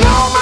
know